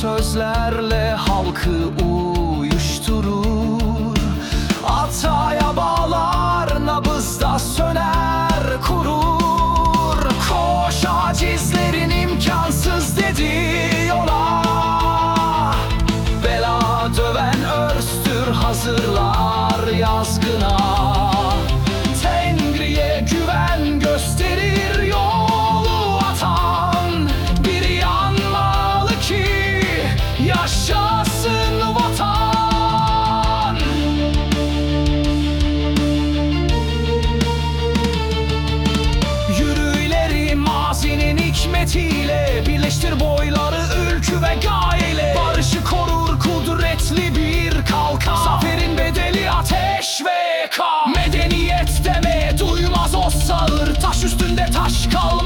sözlerle halkı uyuşturur. Ataya bağlar nabızda söner kurur. Koş acizlerin imkansız dedi yola. Bela döven örstür hazırlar Medeniyet deme duymaz o sağır. Taş üstünde taş kalmasın